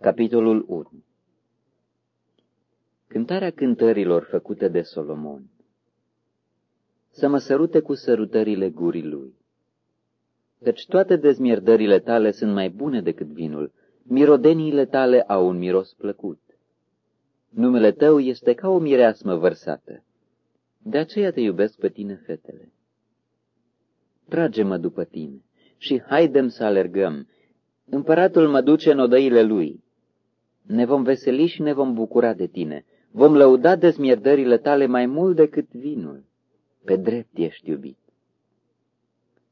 Capitolul 1 Cântarea cântărilor făcută de Solomon Să mă sărute cu sărutările gurii lui. Căci toate dezmierdările tale sunt mai bune decât vinul, mirodeniile tale au un miros plăcut. Numele tău este ca o mireasmă vărsată. De aceea te iubesc pe tine, fetele. Trage-mă după tine și haidem să alergăm. Împăratul mă duce în odăile lui. Ne vom veseli și ne vom bucura de tine. Vom lăuda dezmierdările tale mai mult decât vinul. Pe drept ești iubit.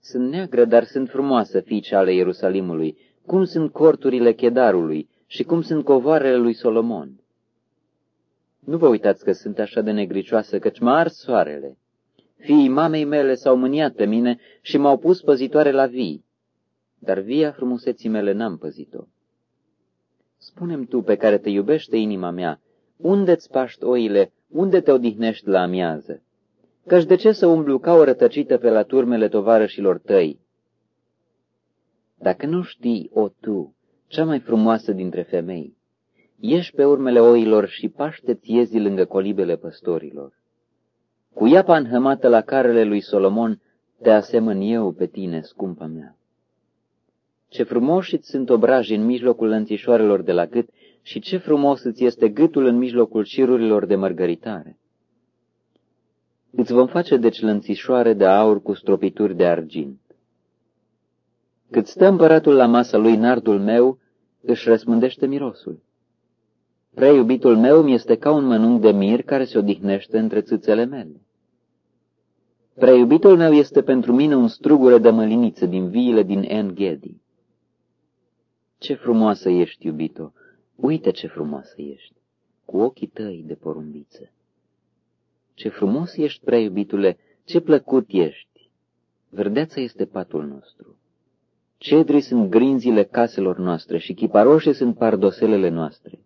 Sunt neagră, dar sunt frumoasă, fiice ale Ierusalimului, cum sunt corturile chedarului și cum sunt covoarele lui Solomon. Nu vă uitați că sunt așa de negricioasă, căci mă ars soarele. Fiii mamei mele s-au mâniat pe mine și m-au pus păzitoare la vii, dar via frumuseții mele n-am păzit-o. Spunem tu, pe care te iubește inima mea, unde-ți paști oile, unde te odihnești la amiază? Căci de ce să umblu ca o rătăcită pe la turmele tovarășilor tăi? Dacă nu știi, o tu, cea mai frumoasă dintre femei, ieși pe urmele oilor și paște-ți iezi lângă colibele păstorilor. Cu iapa înhămată la carele lui Solomon, te asemăn eu pe tine, scumpa mea. Ce frumoși îți sunt obraji în mijlocul lănțișoarelor de la gât și ce frumos îți este gâtul în mijlocul șirurilor de mărgăritare. Îți vom face deci lănțișoare de aur cu stropituri de argint. Cât stă împăratul la masa lui, nardul meu își răspândește mirosul. Prea iubitul meu mi este ca un mănunc de mir care se odihnește între țâțele mele. Prea iubitul meu este pentru mine un strugure de măliniță din viile din Engedi. Ce frumoasă ești, iubito! Uite ce frumoasă ești, cu ochii tăi de porumbiță. Ce frumos ești, prea iubitule, ce plăcut ești! Verdeața este patul nostru. Cedrii sunt grinzile caselor noastre și chiparoșe sunt pardoselele noastre.